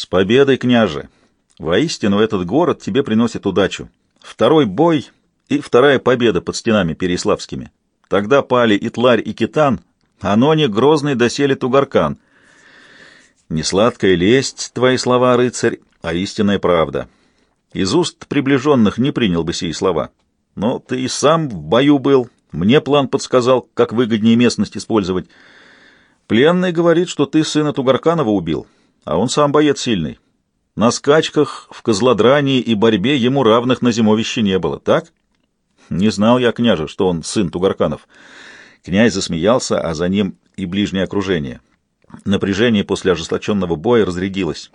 С победой, княже! Воистину, этот город тебе приносит удачу. Второй бой и вторая победа под стенами переславскими. Тогда пали и Тларь, и Китан, а ноне грозный доселе Тугаркан. Не сладкая лесть, твои слова, рыцарь, а истинная правда. Из уст приближенных не принял бы сии слова. Но ты и сам в бою был, мне план подсказал, как выгоднее местность использовать. Пленный говорит, что ты сына Тугарканова убил, а он сам боец сильный. На скачках, в козлодрании и борьбе ему равных на зимовище не было, так? Не знал я, княже, что он сын Тугарканов. Князь засмеялся, а за ним и ближнее окружение. Напряжение после ожесточенного боя разрядилось.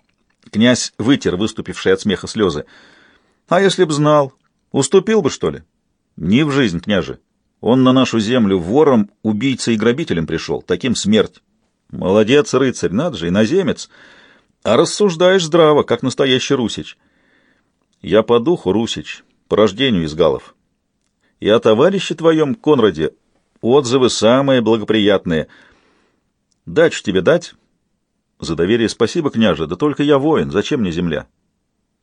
Князь вытер выступившие от смеха слезы. «А если б знал? Уступил бы, что ли?» «Не в жизнь, княже. Он на нашу землю вором, убийцей и грабителем пришел. Таким смерть. Молодец, рыцарь, надо же, иноземец. А рассуждаешь здраво, как настоящий русич». «Я по духу русич, по рождению из галов. И о товарище твоем, Конраде, отзывы самые благоприятные. Дачу тебе дать?» За доверие спасибо, княже, да только я воин, зачем мне земля?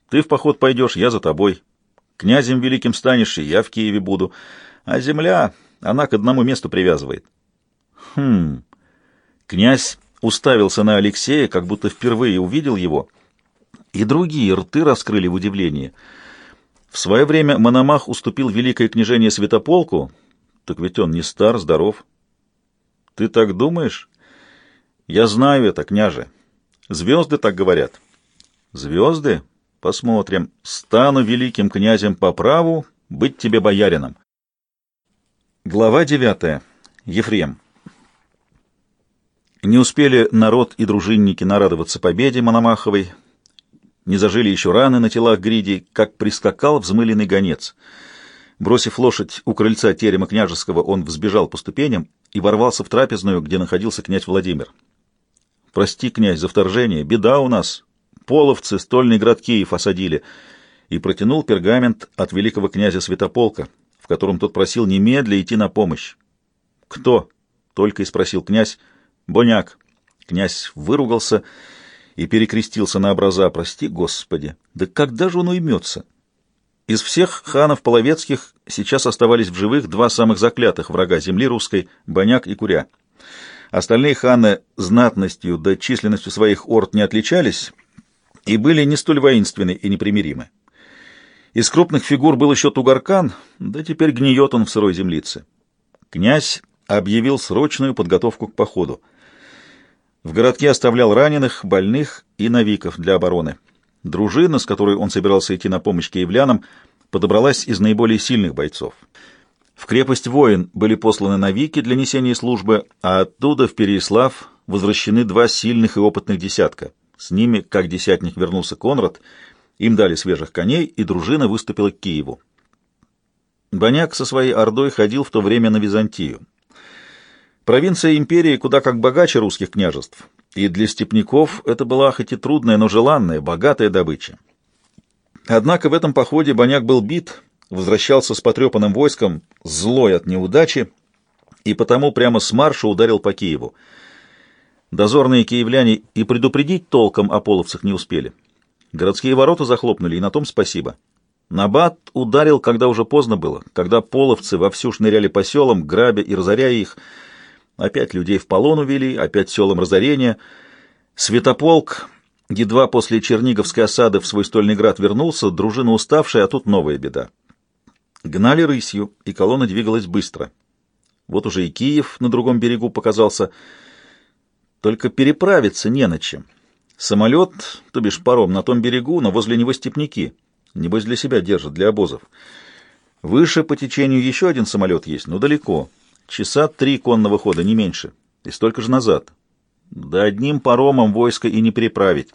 Ты в поход пойдешь, я за тобой. Князем великим станешь, и я в Киеве буду. А земля, она к одному месту привязывает. Хм. Князь уставился на Алексея, как будто впервые увидел его, и другие рты раскрыли в удивлении. В свое время Мономах уступил великое княжение Святополку, так ведь он не стар, здоров. Ты так думаешь? Я знаю это, княже. Звезды так говорят. Звезды? Посмотрим. Стану великим князем по праву, быть тебе боярином. Глава девятая. Ефрем. Не успели народ и дружинники нарадоваться победе Мономаховой, не зажили еще раны на телах гриди, как прискакал взмыленный гонец. Бросив лошадь у крыльца терема княжеского, он взбежал по ступеням и ворвался в трапезную, где находился князь Владимир. Прости, князь, за вторжение. Беда у нас. Половцы стольный град Киев осадили. И протянул пергамент от великого князя Святополка, в котором тот просил немедля идти на помощь. «Кто?» — только и спросил князь. «Боняк». Князь выругался и перекрестился на образа. «Прости, Господи! Да когда же он уймется?» Из всех ханов половецких сейчас оставались в живых два самых заклятых врага земли русской — Боняк и Куря. Остальные ханы знатностью да численностью своих орд не отличались и были не столь воинственны и непримиримы. Из крупных фигур был еще Тугаркан, да теперь гниет он в сырой землице. Князь объявил срочную подготовку к походу. В городке оставлял раненых, больных и навиков для обороны. Дружина, с которой он собирался идти на помощь киевлянам, подобралась из наиболее сильных бойцов. В крепость воин были посланы навики для несения службы, а оттуда в Переяслав возвращены два сильных и опытных десятка. С ними, как десятник, вернулся Конрад, им дали свежих коней, и дружина выступила к Киеву. Боняк со своей ордой ходил в то время на Византию. Провинция империи куда как богаче русских княжеств, и для степняков это была хоть и трудная, но желанная, богатая добыча. Однако в этом походе Боняк был бит, возвращался с потрепанным войском, злой от неудачи, и потому прямо с марша ударил по Киеву. Дозорные киевляне и предупредить толком о половцах не успели. Городские ворота захлопнули, и на том спасибо. Набат ударил, когда уже поздно было, когда половцы вовсю шныряли по селам, грабя и разоряя их. Опять людей в полон увели, опять селам разорения. Святополк, едва после Черниговской осады в свой стольный град вернулся, дружина уставшая, а тут новая беда. Гнали рысью, и колонна двигалась быстро. Вот уже и Киев на другом берегу показался. Только переправиться не на чем. Самолет, то бишь паром, на том берегу, но возле него степняки. Небось для себя держат, для обозов. Выше по течению еще один самолет есть, но далеко. Часа три конного хода, не меньше. И столько же назад. Да одним паромом войско и не переправить.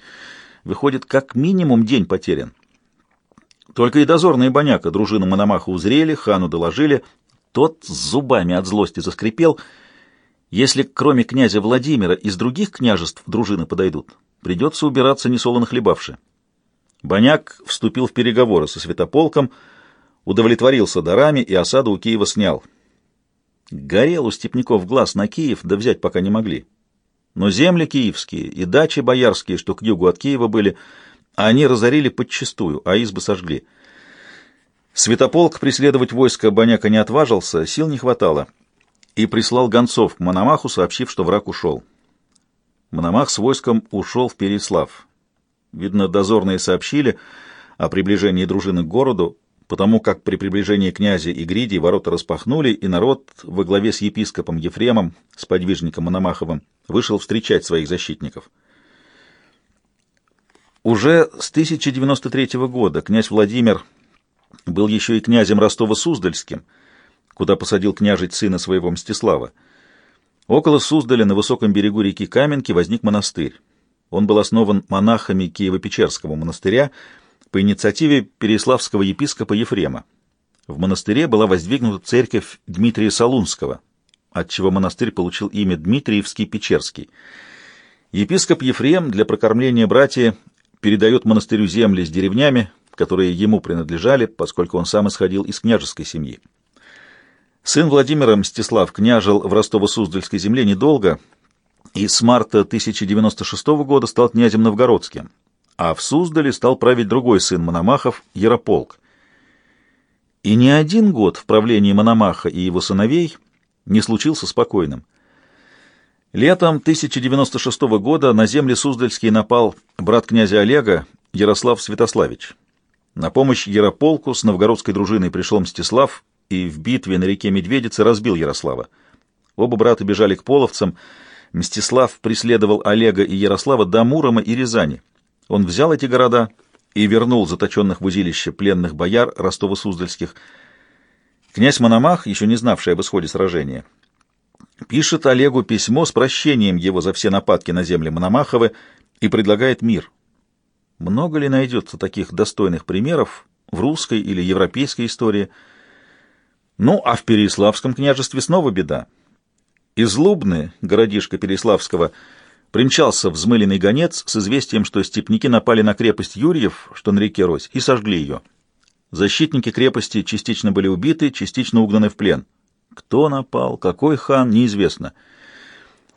Выходит, как минимум день потерян. Только и дозорные боняка дружину Мономаха узрели, хану доложили. Тот зубами от злости заскрипел. Если кроме князя Владимира из других княжеств дружины подойдут, придется убираться несолоно хлебавши. Боняк вступил в переговоры со святополком, удовлетворился дарами и осаду у Киева снял. Горел у степняков глаз на Киев, да взять пока не могли. Но земли киевские и дачи боярские, что к югу от Киева были, они разорили подчистую, а избы сожгли. Святополк преследовать войско Боняка не отважился, сил не хватало, и прислал гонцов к Мономаху, сообщив, что враг ушел. Мономах с войском ушел в Переслав. Видно, дозорные сообщили о приближении дружины к городу, потому как при приближении князя и Гриди ворота распахнули, и народ во главе с епископом Ефремом, с подвижником Мономаховым, вышел встречать своих защитников. Уже с 1093 года князь Владимир был еще и князем Ростова-Суздальским, куда посадил княжить сына своего Мстислава. Около Суздаля на высоком берегу реки Каменки возник монастырь. Он был основан монахами Киево-Печерского монастыря по инициативе переславского епископа Ефрема. В монастыре была воздвигнута церковь Дмитрия Солунского, отчего монастырь получил имя Дмитриевский-Печерский. Епископ Ефрем для прокормления братья передает монастырю земли с деревнями, которые ему принадлежали, поскольку он сам исходил из княжеской семьи. Сын Владимира Мстислав княжил в Ростово-Суздальской земле недолго и с марта 1096 года стал князем новгородским, а в Суздале стал править другой сын Мономахов, Ярополк. И ни один год в правлении Мономаха и его сыновей не случился спокойным. Летом 1096 года на земли Суздальские напал брат князя Олега Ярослав Святославич. На помощь Ярополку с новгородской дружиной пришел Мстислав и в битве на реке Медведицы разбил Ярослава. Оба брата бежали к половцам. Мстислав преследовал Олега и Ярослава до Мурома и Рязани. Он взял эти города и вернул заточенных в узилище пленных бояр Ростово-Суздальских. Князь Мономах, еще не знавший об исходе сражения, пишет Олегу письмо с прощением его за все нападки на земли Мономаховы и предлагает мир — много ли найдется таких достойных примеров в русской или европейской истории? Ну, а в Переславском княжестве снова беда. Из Лубны, городишка Переславского, примчался взмыленный гонец с известием, что степники напали на крепость Юрьев, что на реке Рось, и сожгли ее. Защитники крепости частично были убиты, частично угнаны в плен. Кто напал, какой хан, неизвестно.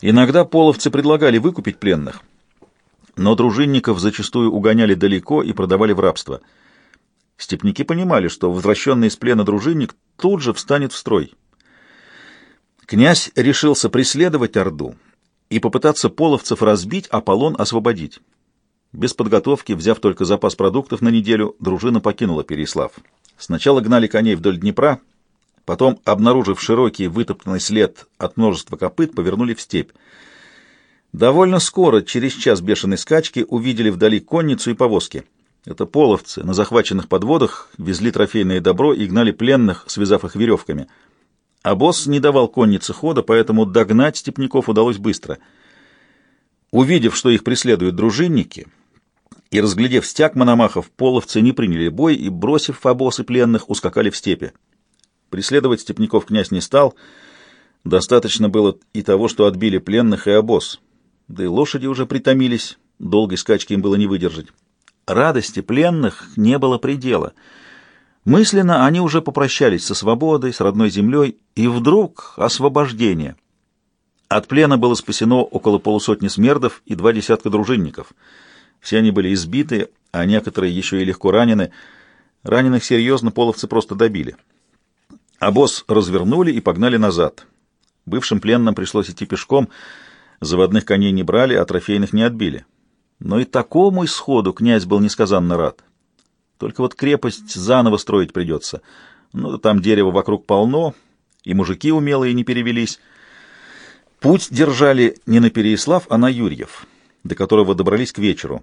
Иногда половцы предлагали выкупить пленных, но дружинников зачастую угоняли далеко и продавали в рабство. Степники понимали, что возвращенный из плена дружинник тут же встанет в строй. Князь решился преследовать Орду и попытаться половцев разбить, а Аполлон освободить. Без подготовки, взяв только запас продуктов на неделю, дружина покинула Переслав. Сначала гнали коней вдоль Днепра, потом, обнаружив широкий вытоптанный след от множества копыт, повернули в степь. Довольно скоро, через час бешеной скачки, увидели вдали конницу и повозки. Это половцы на захваченных подводах везли трофейное добро и гнали пленных, связав их веревками. А босс не давал коннице хода, поэтому догнать степняков удалось быстро. Увидев, что их преследуют дружинники, и разглядев стяг мономахов, половцы не приняли бой и, бросив обосы пленных, ускакали в степи. Преследовать степняков князь не стал, достаточно было и того, что отбили пленных и обоз да и лошади уже притомились, долгой скачки им было не выдержать. Радости пленных не было предела. Мысленно они уже попрощались со свободой, с родной землей, и вдруг освобождение. От плена было спасено около полусотни смердов и два десятка дружинников. Все они были избиты, а некоторые еще и легко ранены. Раненых серьезно половцы просто добили. Босс развернули и погнали назад. Бывшим пленным пришлось идти пешком — Заводных коней не брали, а трофейных не отбили. Но и такому исходу князь был несказанно рад. Только вот крепость заново строить придется. Ну, там дерева вокруг полно, и мужики умелые не перевелись. Путь держали не на Переяслав, а на Юрьев, до которого добрались к вечеру.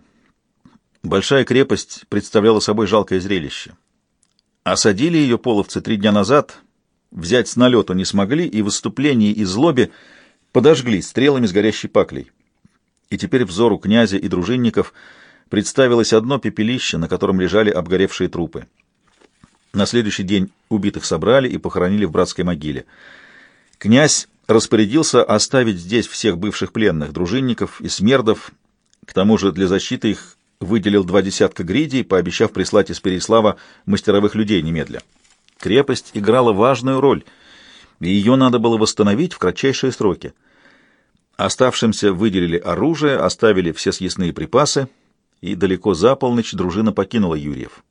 Большая крепость представляла собой жалкое зрелище. Осадили ее половцы три дня назад, взять с налету не смогли, и в выступлении и злобе подожгли стрелами с горящей паклей. И теперь взору князя и дружинников представилось одно пепелище, на котором лежали обгоревшие трупы. На следующий день убитых собрали и похоронили в братской могиле. Князь распорядился оставить здесь всех бывших пленных, дружинников и смердов, к тому же для защиты их выделил два десятка гридей, пообещав прислать из Переслава мастеровых людей немедля. Крепость играла важную роль, и ее надо было восстановить в кратчайшие сроки. Оставшимся выделили оружие, оставили все съестные припасы, и далеко за полночь дружина покинула Юрьев.